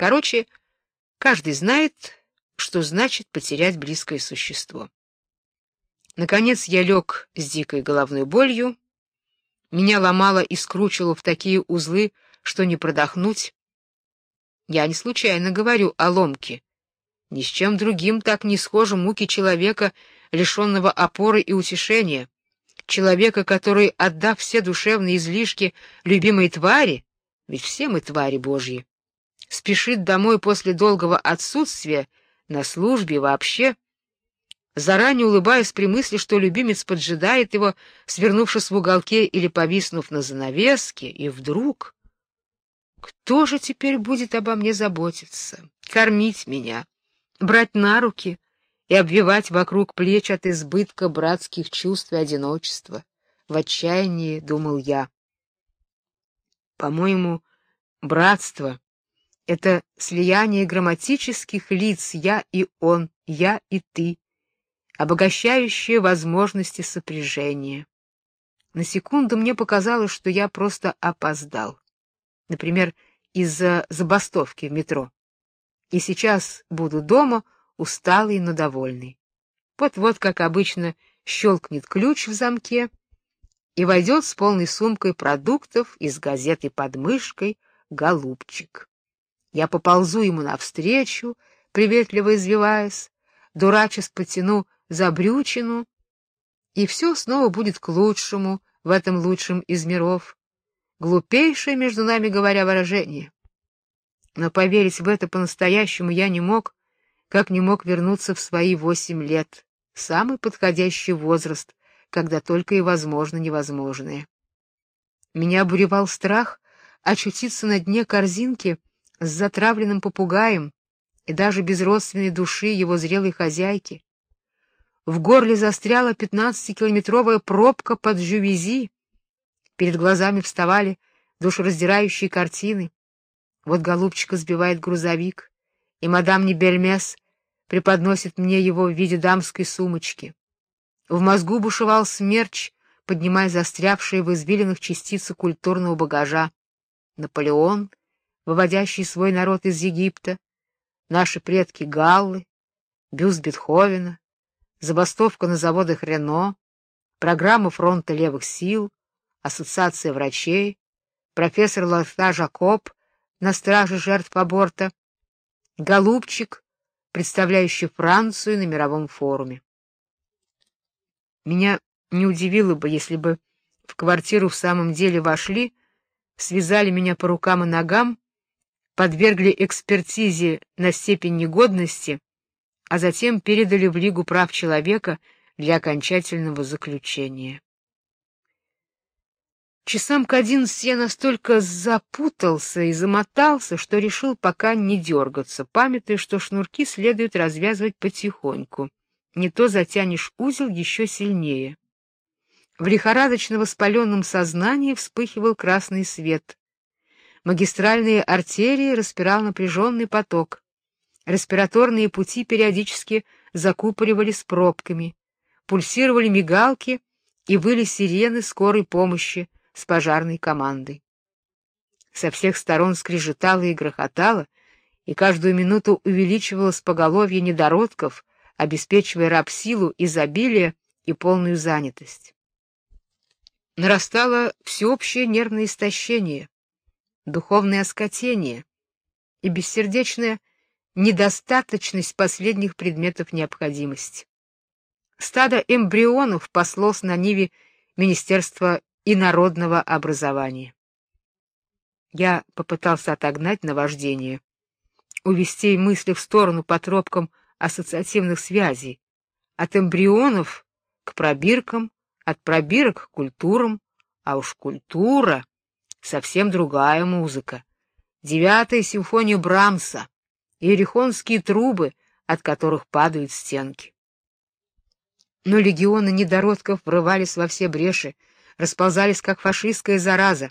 Короче, каждый знает, что значит потерять близкое существо. Наконец я лег с дикой головной болью. Меня ломало и скручивало в такие узлы, что не продохнуть. Я не случайно говорю о ломке. Ни с чем другим так не схожи муки человека, лишенного опоры и утешения, человека, который, отдав все душевные излишки любимой твари, ведь все мы твари Божьи, спешит домой после долгого отсутствия на службе вообще, заранее улыбаясь при мысли, что любимец поджидает его, свернувшись в уголке или повиснув на занавеске, и вдруг кто же теперь будет обо мне заботиться, кормить меня, брать на руки и обвивать вокруг плеч от избытка братских чувств и одиночества? В отчаянии думал я. По-моему, братство — это слияние грамматических лиц «я» и «он», «я» и «ты», обогащающее возможности сопряжения. На секунду мне показалось, что я просто опоздал например, из-за забастовки в метро. И сейчас буду дома, усталый, но довольный. Вот-вот, как обычно, щелкнет ключ в замке и войдет с полной сумкой продуктов из газеты под мышкой голубчик. Я поползу ему навстречу, приветливо извиваясь, дурачась потяну за брючину, и все снова будет к лучшему в этом лучшем из миров. Глупейшее, между нами говоря, выражение. Но поверить в это по-настоящему я не мог, как не мог вернуться в свои восемь лет, самый подходящий возраст, когда только и возможно невозможное. Меня буревал страх очутиться на дне корзинки с затравленным попугаем и даже без родственной души его зрелой хозяйки. В горле застряла пятнадцатикилометровая пробка под Жювези, Перед глазами вставали душераздирающие картины. Вот голубчика сбивает грузовик, и мадам Небельмес преподносит мне его в виде дамской сумочки. В мозгу бушевал смерч, поднимая застрявшие в извилинах частицы культурного багажа. Наполеон, выводящий свой народ из Египта, наши предки галлы, бюст Бетховена, забастовка на заводах Рено, программа фронта левых сил, ассоциация врачей, профессор Лота Жакоб на страже жертв аборта, голубчик, представляющий Францию на мировом форуме. Меня не удивило бы, если бы в квартиру в самом деле вошли, связали меня по рукам и ногам, подвергли экспертизе на степень негодности, а затем передали в Лигу прав человека для окончательного заключения. Часам к одиннадцати я настолько запутался и замотался, что решил пока не дергаться, памятуя, что шнурки следует развязывать потихоньку. Не то затянешь узел еще сильнее. В лихорадочно воспаленном сознании вспыхивал красный свет. Магистральные артерии распирал напряженный поток. Респираторные пути периодически закупоривались пробками. Пульсировали мигалки и выли сирены скорой помощи, с пожарной командой. Со всех сторон скрежетало и грохотало, и каждую минуту увеличивалось поголовье недородков, обеспечивая рабсилу, изобилие и полную занятость. Нарастало всеобщее нервное истощение, духовное оскотение и бессердечная недостаточность последних предметов необходимости. Стадо эмбрионов паслось на ниве Министерства и народного образования. Я попытался отогнать наваждение, увести мысли в сторону по тропкам ассоциативных связей, от эмбрионов к пробиркам, от пробирок к культурам, а уж культура — совсем другая музыка. Девятая симфония Брамса, иерихонские трубы, от которых падают стенки. Но легионы недородков врывались во все бреши, расползались как фашистская зараза.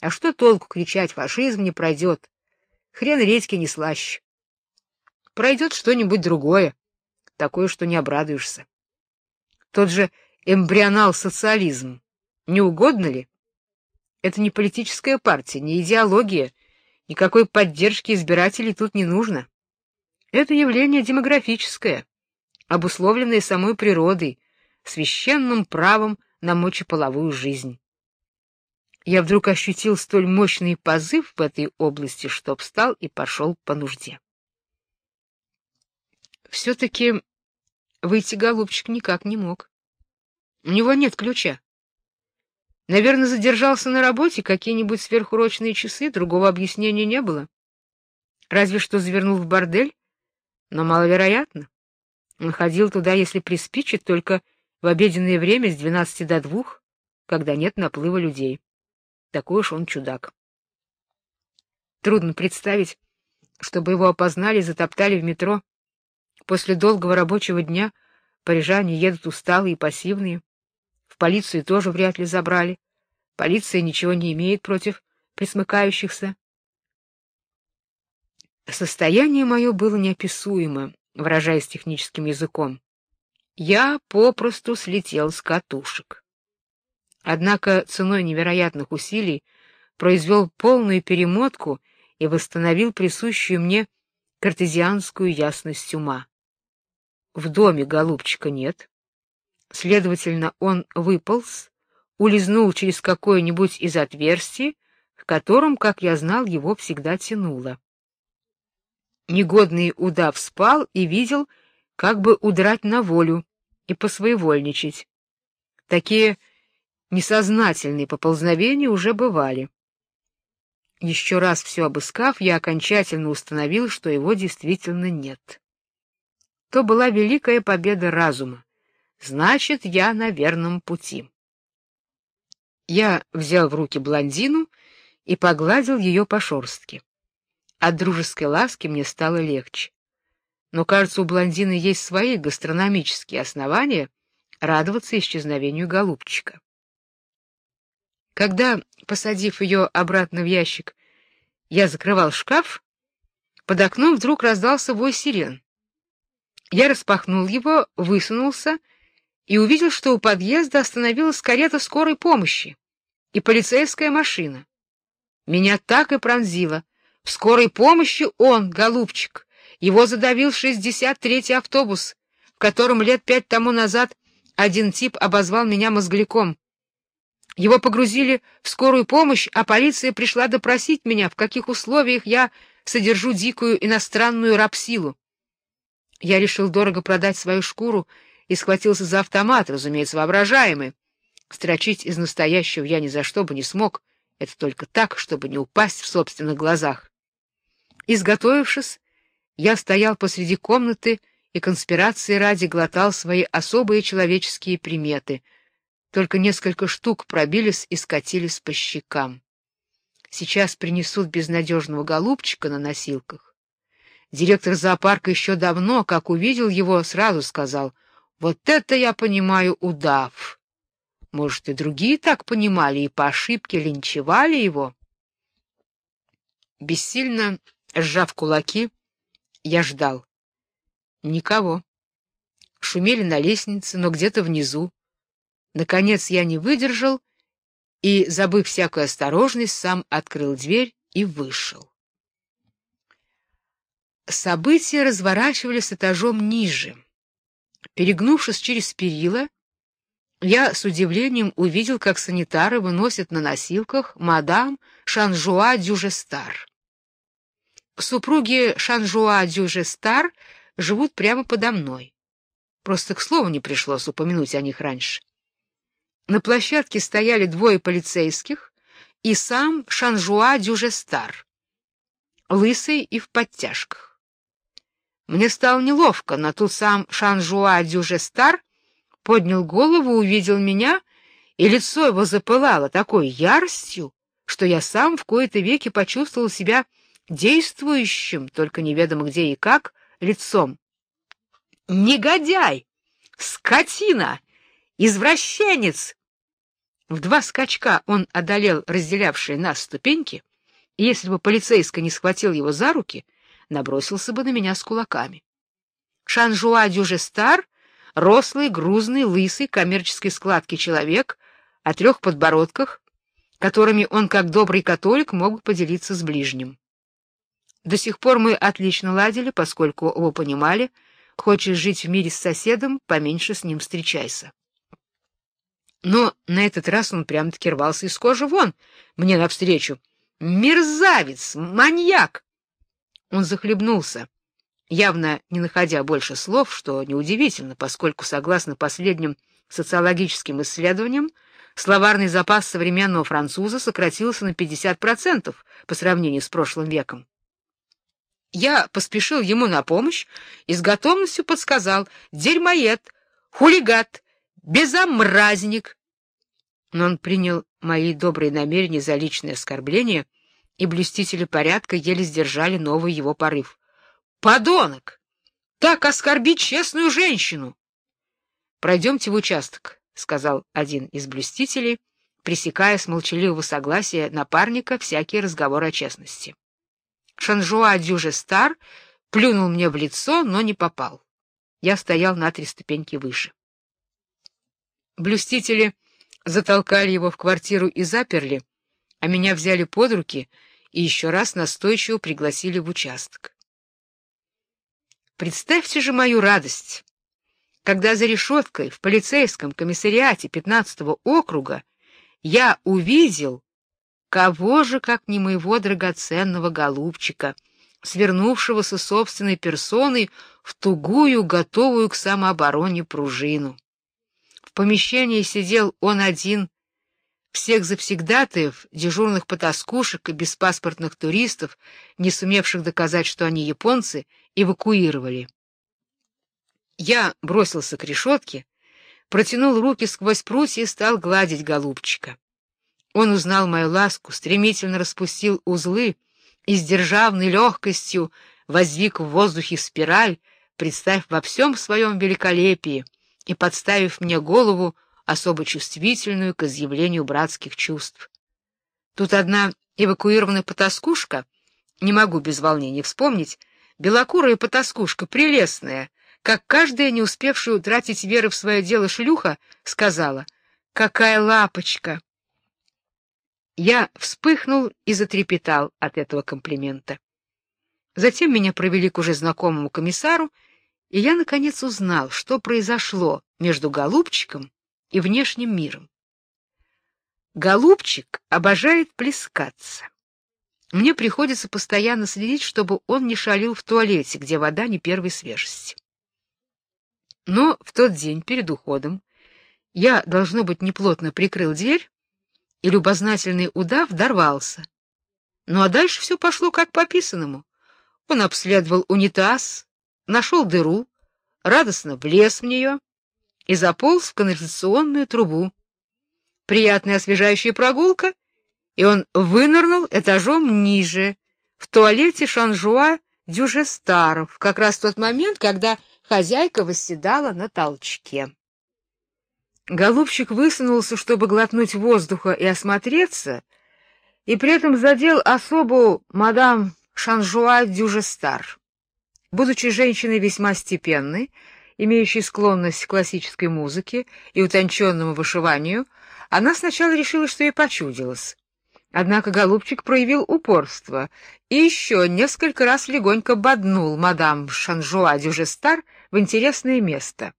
А что толку кричать «фашизм не пройдет»? Хрен редьки не слаще. Пройдет что-нибудь другое, такое, что не обрадуешься. Тот же эмбрионал-социализм. Не угодно ли? Это не политическая партия, не идеология, Никакой поддержки избирателей тут не нужно. Это явление демографическое, обусловленное самой природой, священным правом на мочеполовую жизнь. Я вдруг ощутил столь мощный позыв в этой области, что встал и пошел по нужде. Все-таки выйти голубчик никак не мог. У него нет ключа. Наверное, задержался на работе какие-нибудь сверхурочные часы, другого объяснения не было. Разве что завернул в бордель, но маловероятно. Он ходил туда, если приспичит, только в обеденное время с двенадцати до двух, когда нет наплыва людей. Такой уж он чудак. Трудно представить, чтобы его опознали и затоптали в метро. После долгого рабочего дня парижане едут усталые и пассивные. В полицию тоже вряд ли забрали. Полиция ничего не имеет против присмыкающихся. Состояние мое было неописуемо, выражаясь техническим языком. Я попросту слетел с катушек. Однако ценой невероятных усилий произвел полную перемотку и восстановил присущую мне картезианскую ясность ума. В доме голубчика нет. Следовательно, он выполз, улизнул через какое-нибудь из отверстий, к которым, как я знал, его всегда тянуло. Негодный удав спал и видел, как бы удрать на волю и посвоевольничать. Такие несознательные поползновения уже бывали. Еще раз все обыскав, я окончательно установил, что его действительно нет. То была великая победа разума. Значит, я на верном пути. Я взял в руки блондину и погладил ее по шерстке. От дружеской ласки мне стало легче. Но, кажется, у блондины есть свои гастрономические основания радоваться исчезновению голубчика. Когда, посадив ее обратно в ящик, я закрывал шкаф, под окном вдруг раздался вой сирен. Я распахнул его, высунулся и увидел, что у подъезда остановилась карета скорой помощи и полицейская машина. Меня так и пронзило. В скорой помощи он, голубчик. Его задавил 63-й автобус, в котором лет пять тому назад один тип обозвал меня мозгляком. Его погрузили в скорую помощь, а полиция пришла допросить меня, в каких условиях я содержу дикую иностранную рабсилу. Я решил дорого продать свою шкуру и схватился за автомат, разумеется, воображаемый. Строчить из настоящего я ни за что бы не смог, это только так, чтобы не упасть в собственных глазах. Изготовившись, я стоял посреди комнаты и конспирации ради глотал свои особые человеческие приметы. Только несколько штук пробились и скатились по щекам. Сейчас принесут безнадежного голубчика на носилках. Директор зоопарка еще давно, как увидел его, сразу сказал: "Вот это я понимаю, удав". Может, и другие так понимали и по ошибке линчевали его. Бессильно сжав кулаки, я ждал. Никого. Шумели на лестнице, но где-то внизу. Наконец я не выдержал и, забыв всякую осторожность, сам открыл дверь и вышел. События разворачивались этажом ниже. Перегнувшись через перила, я с удивлением увидел, как санитары выносят на носилках мадам Шанжуа Дюжестар. Супруги Шанжуа Дюжестар живут прямо подо мной. Просто к слову не пришлось упомянуть о них раньше. На площадке стояли двое полицейских и сам Шанжуа Дюжестар, лысый и в подтяжках. Мне стало неловко, но тут сам Шанжуа Дюжестар поднял голову, увидел меня, и лицо его запылало такой яростью, что я сам в кои-то веки почувствовал себя действующим, только неведомо где и как, лицом. Негодяй! Скотина! Извращенец! В два скачка он одолел разделявшие нас ступеньки, и если бы полицейский не схватил его за руки, набросился бы на меня с кулаками. Шанжуа Дюжестар рослый, грузный, лысый, коммерческой складки человек о трех подбородках, которыми он, как добрый католик, мог поделиться с ближним. До сих пор мы отлично ладили, поскольку оба понимали, хочешь жить в мире с соседом, поменьше с ним встречайся. Но на этот раз он прямо-таки рвался из кожи вон, мне навстречу. Мерзавец, маньяк! Он захлебнулся, явно не находя больше слов, что неудивительно, поскольку, согласно последним социологическим исследованиям, словарный запас современного француза сократился на 50% по сравнению с прошлым веком. Я поспешил ему на помощь и с готовностью подсказал «дерьмоед», «хулигат», «безомразник». Но он принял мои добрые намерения за личное оскорбление, и блюстители порядка еле сдержали новый его порыв. «Подонок! Так оскорбить честную женщину!» «Пройдемте в участок», — сказал один из блюстителей, пресекая с молчаливого согласия напарника всякий разговор о честности. Шанжуа Дюжестар плюнул мне в лицо, но не попал. Я стоял на три ступеньки выше. Блюстители затолкали его в квартиру и заперли, а меня взяли под руки и еще раз настойчиво пригласили в участок. Представьте же мою радость, когда за решеткой в полицейском комиссариате 15-го округа я увидел Кого же, как не моего драгоценного голубчика, свернувшегося собственной персоной в тугую, готовую к самообороне пружину? В помещении сидел он один, всех завсегдатаев, дежурных потаскушек и беспаспортных туристов, не сумевших доказать, что они японцы, эвакуировали. Я бросился к решетке, протянул руки сквозь прутья и стал гладить голубчика. Он узнал мою ласку, стремительно распустил узлы и с державной легкостью воздвиг в воздухе спираль, представив во всем своем великолепии и подставив мне голову, особо чувствительную к изъявлению братских чувств. Тут одна эвакуированная потаскушка, не могу без волнения вспомнить, белокурая потаскушка, прелестная, как каждая, не успевшая утратить веры в свое дело шлюха, сказала, «Какая лапочка!» Я вспыхнул и затрепетал от этого комплимента. Затем меня провели к уже знакомому комиссару, и я, наконец, узнал, что произошло между голубчиком и внешним миром. Голубчик обожает плескаться. Мне приходится постоянно следить, чтобы он не шалил в туалете, где вода не первой свежести. Но в тот день перед уходом я, должно быть, неплотно прикрыл дверь, и любознательный удав дорвался. Ну а дальше все пошло как по писанному. Он обследовал унитаз, нашел дыру, радостно влез в нее и заполз в канализационную трубу. Приятная освежающая прогулка, и он вынырнул этажом ниже, в туалете Шанжуа Дюжестаров, как раз в тот момент, когда хозяйка восседала на толчке. Голубчик высунулся, чтобы глотнуть воздуха и осмотреться, и при этом задел особу мадам Шанжуа Дюжестар. Будучи женщиной весьма степенной, имеющей склонность к классической музыке и утонченному вышиванию, она сначала решила, что ей почудилось. Однако голубчик проявил упорство и еще несколько раз легонько боднул мадам Шанжуа Дюжестар в интересное место.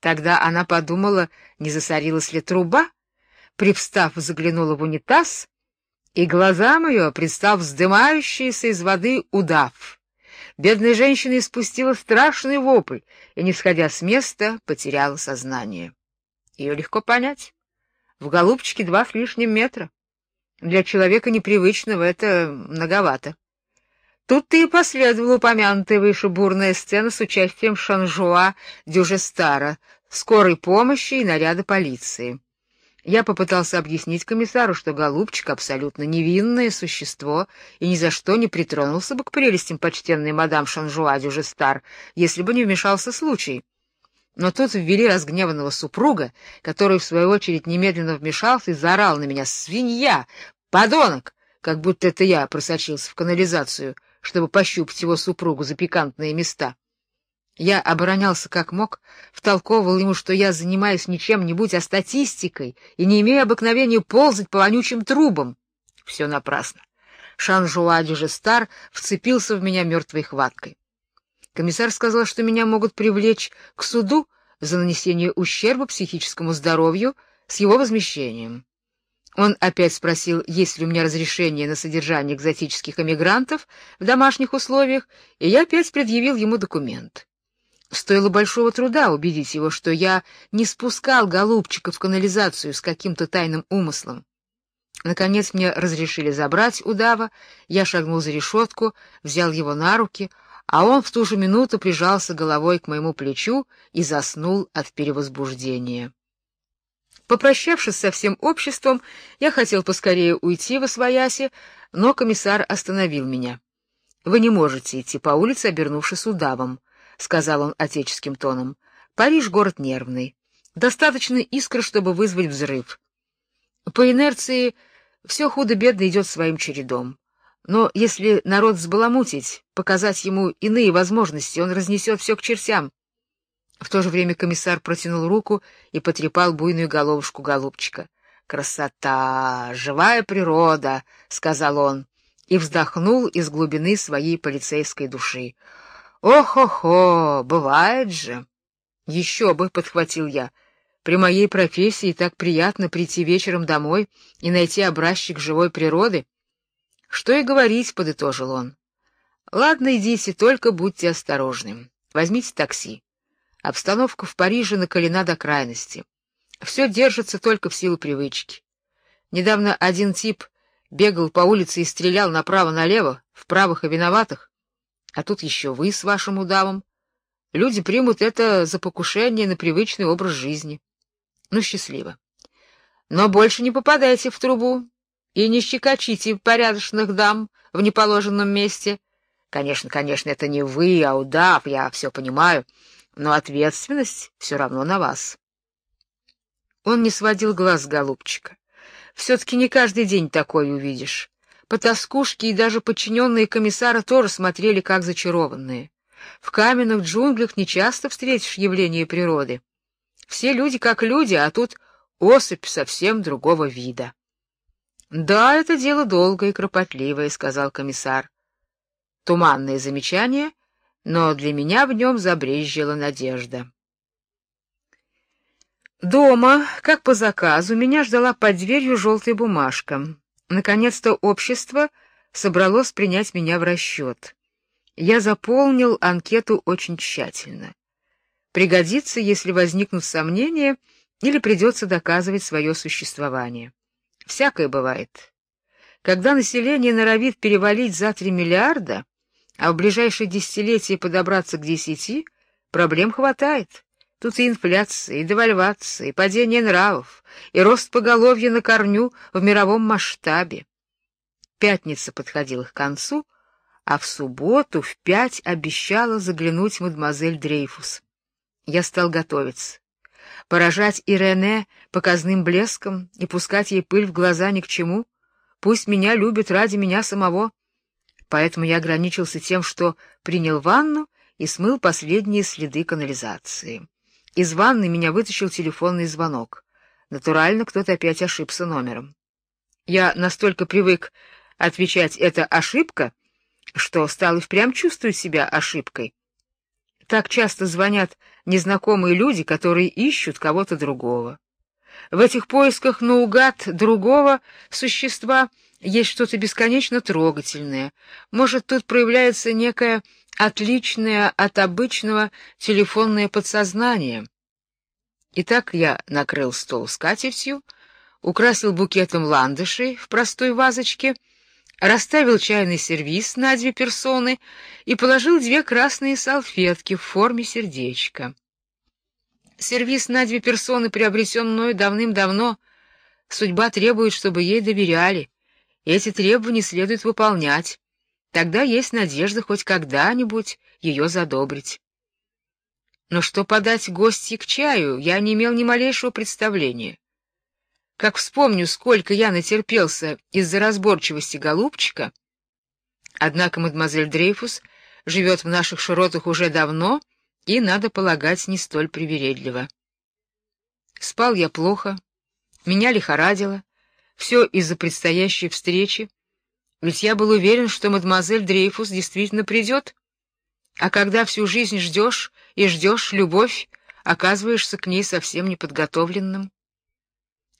Тогда она подумала, не засорилась ли труба, привстав, заглянула в унитаз, и глазам ее предстал вздымающийся из воды удав. Бедная женщина испустила страшный вопль и, не сходя с места, потеряла сознание. Ее легко понять. В голубчике два с лишним метра. Для человека непривычного это многовато. Тут-то и последовала упомянутая выше бурная сцена с участием Шанжуа Дюжестара, скорой помощи и наряда полиции. Я попытался объяснить комиссару, что голубчик абсолютно невинное существо и ни за что не притронулся бы к прелестям почтенной мадам Шанжуа Дюжестар, если бы не вмешался случай. Но тут ввели разгневанного супруга, который, в свою очередь, немедленно вмешался и заорал на меня «Свинья! Подонок!» как будто это я просочился в канализацию — чтобы пощупать его супругу за пикантные места. Я оборонялся как мог, втолковывал ему, что я занимаюсь не чем-нибудь, а статистикой и не имею обыкновения ползать по вонючим трубам. Все напрасно. Шанжуа Дюжестар вцепился в меня мертвой хваткой. Комиссар сказал, что меня могут привлечь к суду за нанесение ущерба психическому здоровью с его возмещением. Он опять спросил, есть ли у меня разрешение на содержание экзотических эмигрантов в домашних условиях, и я опять предъявил ему документ. Стоило большого труда убедить его, что я не спускал голубчика в канализацию с каким-то тайным умыслом. Наконец мне разрешили забрать удава, я шагнул за решетку, взял его на руки, а он в ту же минуту прижался головой к моему плечу и заснул от перевозбуждения. Попрощавшись со всем обществом, я хотел поскорее уйти во свояси, но комиссар остановил меня. Вы не можете идти по улице, обернувшись удавом, сказал он отеческим тоном. Париж город нервный. Достаточно искры, чтобы вызвать взрыв. По инерции все худо-бедно идет своим чередом. Но если народ взбаламутить, показать ему иные возможности, он разнесет все к чертям. В то же время комиссар протянул руку и потрепал буйную головушку голубчика. Красота, живая природа, сказал он и вздохнул из глубины своей полицейской души. Ох-охо, бывает же. «Еще бы, подхватил я. При моей профессии так приятно прийти вечером домой и найти образчик живой природы. Что и говорить, подытожил он. Ладно, идите, только будьте осторожны. Возьмите такси. Обстановка в Париже накалена до крайности. Все держится только в силу привычки. Недавно один тип бегал по улице и стрелял направо-налево, в правых и виноватых. А тут еще вы с вашим удавом. Люди примут это за покушение на привычный образ жизни. Ну, счастливо. Но больше не попадайте в трубу и не щекочите порядочных дам в неположенном месте. Конечно, конечно, это не вы, а удав, я все понимаю но ответственность все равно на вас. Он не сводил глаз с голубчика. Все-таки не каждый день такое увидишь. Потаскушки и даже подчиненные комиссара тоже смотрели как зачарованные. В каменных джунглях нечасто встретишь явление природы. Все люди как люди, а тут особь совсем другого вида. Да, это дело долгое и кропотливое, сказал комиссар. Туманное замечание, но для меня в нем забрезжила надежда. Дома, как по заказу, меня ждала под дверью желтая бумажка. Наконец-то общество собралось принять меня в расчет. Я заполнил анкету очень тщательно. Пригодится, если возникнут сомнения или придется доказывать свое существование. Всякое бывает. Когда население норовит перевалить за три миллиарда, а в ближайшие десятилетия подобраться к десяти, проблем хватает. Тут и инфляция, и девальвация, и падение нравов, и рост поголовья на корню в мировом масштабе. Пятница подходила к концу, а в субботу в пять обещала заглянуть мадемуазель Дрейфус. Я стал готовиться. Поражать Ирене показным блеском и пускать ей пыль в глаза ни к чему. Пусть меня любят ради меня самого поэтому я ограничился тем, что принял ванну и смыл последние следы канализации. Из ванны меня вытащил телефонный звонок. Натурально кто-то опять ошибся номером. Я настолько привык отвечать «это ошибка», что стал и впрямь чувствовать себя ошибкой. Так часто звонят незнакомые люди, которые ищут кого-то другого. В этих поисках наугад другого существа — есть что-то бесконечно трогательное. Может, тут проявляется некое отличное от обычного телефонное подсознание. Итак, я накрыл стол скатертью, украсил букетом ландышей в простой вазочке, расставил чайный сервиз на две персоны и положил две красные салфетки в форме сердечка. Сервиз на две персоны приобретен мною давным-давно. Судьба требует, чтобы ей доверяли. Эти требования следует выполнять. Тогда есть надежда хоть когда-нибудь ее задобрить. Но что подать гостье к чаю, я не имел ни малейшего представления. Как вспомню, сколько я натерпелся из-за разборчивости голубчика. Однако мадемуазель Дрейфус живет в наших широтах уже давно и, надо полагать, не столь привередливо. Спал я плохо, меня лихорадило, все из-за предстоящей встречи, Ведь я был уверен, что мадемуазель Дрейфус действительно придет. А когда всю жизнь ждешь и ждешь любовь, оказываешься к ней совсем неподготовленным.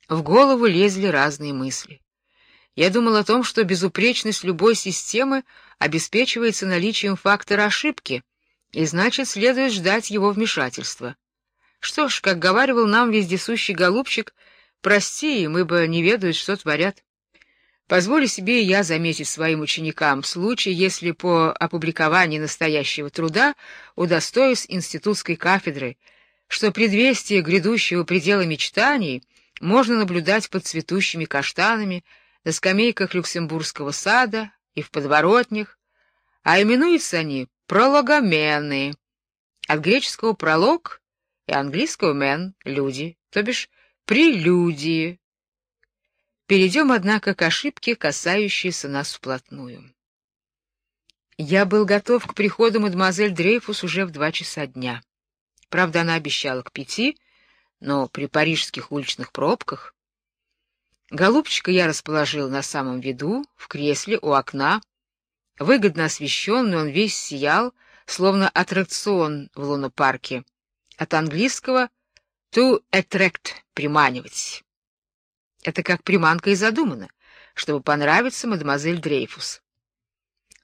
В голову лезли разные мысли. Я думал о том, что безупречность любой системы обеспечивается наличием фактора ошибки, и значит, следует ждать его вмешательства. Что ж, как говаривал нам вездесущий голубчик, прости им, ибо не ведают, что творят. Позволю себе я заметить своим ученикам, в случае, если по опубликовании настоящего труда удостоюсь институтской кафедры, что предвестие грядущего предела мечтаний можно наблюдать под цветущими каштанами, на скамейках Люксембургского сада и в подворотнях, а именуются они прологомены, от греческого пролог и английского мен люди, то бишь прелюдии. Перейдем, однако, к ошибке, касающейся нас вплотную. Я был готов к приходу мадемуазель Дрейфус уже в два часа дня. Правда, она обещала к пяти, но при парижских уличных пробках Голубчика я расположил на самом виду, в кресле у окна. Выгодно освещенный, он весь сиял, словно аттракцион в лунопарке. От английского «to attract» — приманивать. Это как приманка и задумано, чтобы понравиться мадемуазель Дрейфус.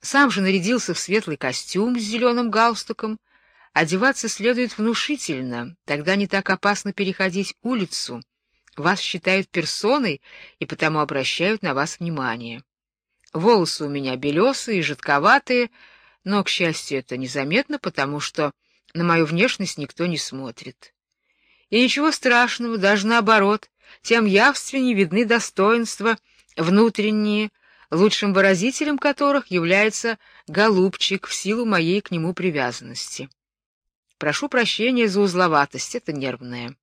Сам же нарядился в светлый костюм с зеленым галстуком. Одеваться следует внушительно, тогда не так опасно переходить улицу — вас считают персоной и потому обращают на вас внимание. Волосы у меня белесые и жидковатые, но, к счастью, это незаметно, потому что на мою внешность никто не смотрит. И ничего страшного, даже наоборот, тем явственнее видны достоинства внутренние, лучшим выразителем которых является голубчик в силу моей к нему привязанности. Прошу прощения за узловатость, это нервная.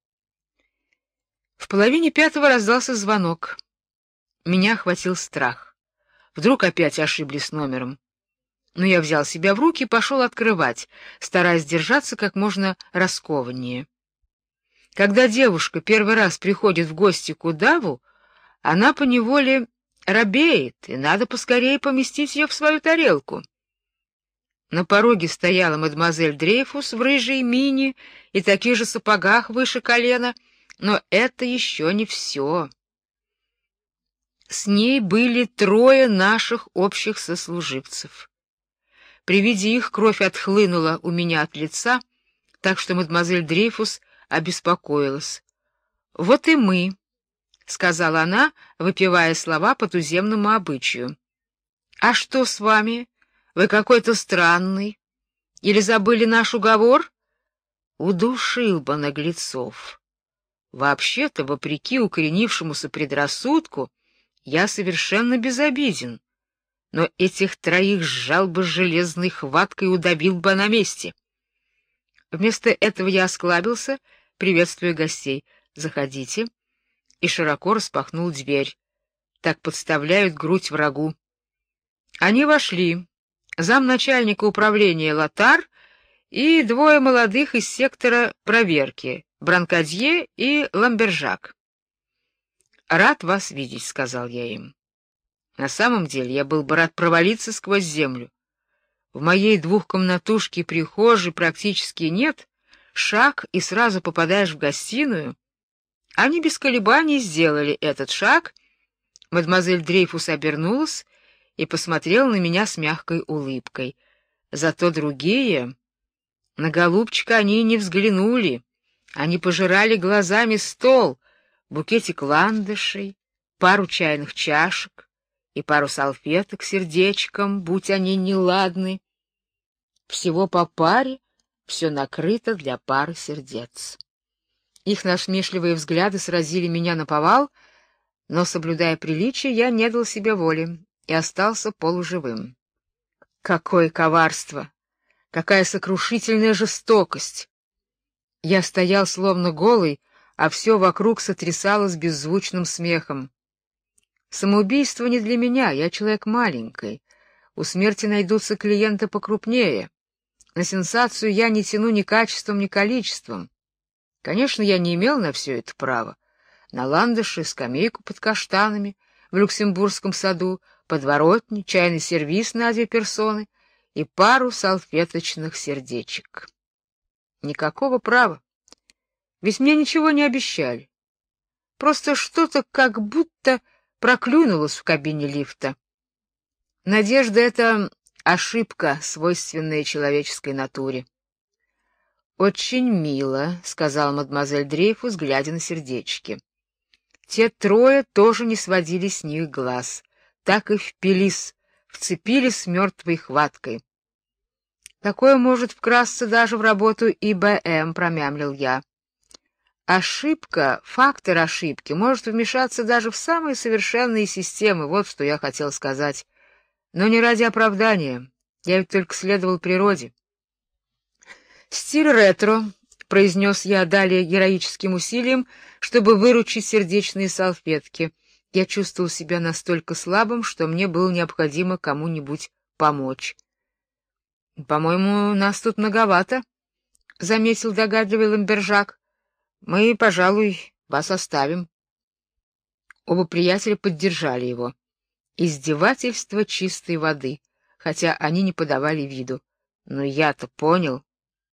В половине пятого раздался звонок. Меня охватил страх. Вдруг опять ошиблись номером. Но я взял себя в руки и пошел открывать, стараясь держаться как можно раскованнее. Когда девушка первый раз приходит в гости к удаву, она поневоле робеет, и надо поскорее поместить ее в свою тарелку. На пороге стояла мадемуазель Дрейфус в рыжей мини и таких же сапогах выше колена — но это еще не все. С ней были трое наших общих сослуживцев. При виде их кровь отхлынула у меня от лица, так что мадемуазель Дрейфус обеспокоилась. «Вот и мы», — сказала она, выпивая слова по туземному обычаю. «А что с вами? Вы какой-то странный. Или забыли наш уговор?» Удушил бы наглецов. Вообще-то, вопреки укоренившемуся предрассудку, я совершенно безобиден, но этих троих сжал бы железной хваткой и удавил бы на месте. Вместо этого я осклабился, приветствуя гостей. «Заходите», и широко распахнул дверь. Так подставляют грудь врагу. Они вошли. Замначальника управления Латар и двое молодых из сектора проверки, Бранкадье и Ламбержак. «Рад вас видеть», — сказал я им. На самом деле я был бы рад провалиться сквозь землю. В моей двухкомнатушке прихожей практически нет, шаг и сразу попадаешь в гостиную. Они без колебаний сделали этот шаг. Мадемуазель Дрейфус обернулась и посмотрела на меня с мягкой улыбкой. Зато другие... На голубчика они не взглянули. Они пожирали глазами стол, букетик ландышей, пару чайных чашек и пару салфеток сердечком, будь они неладны. Всего по паре, все накрыто для пары сердец. Их насмешливые взгляды сразили меня на повал, но, соблюдая приличие, я не дал себе воли и остался полуживым. Какое коварство! Какая сокрушительная жестокость! Я стоял словно голый, а все вокруг сотрясалось беззвучным смехом. Самоубийство не для меня, я человек маленький. У смерти найдутся клиенты покрупнее. На сенсацию я не тяну ни качеством, ни количеством. Конечно, я не имел на все это права. На ландыши, скамейку под каштанами в Люксембургском саду, подворотни, чайный сервиз на две персоны и пару салфеточных сердечек. Никакого права. Ведь мне ничего не обещали. Просто что-то как будто проклюнулось в кабине лифта. Надежда — это ошибка, свойственная человеческой натуре. «Очень мило», — сказал мадемуазель Дрейфус, глядя на сердечки. Те трое тоже не сводили с них глаз, так и впились, вцепились мертвой хваткой. Такое может вкрасться даже в работу ИБМ, промямлил я. Ошибка, фактор ошибки может вмешаться даже в самые совершенные системы, вот что я хотел сказать. Но не ради оправдания. Я ведь только следовал природе. Стиль ретро, произнес я далее героическим усилием, чтобы выручить сердечные салфетки. Я чувствовал себя настолько слабым, что мне было необходимо кому-нибудь помочь. По-моему, нас тут многовато, заметил догадливый Ламбержак. Мы, пожалуй, вас оставим. Оба приятеля поддержали его. Издевательство чистой воды, хотя они не подавали виду. Но я-то понял,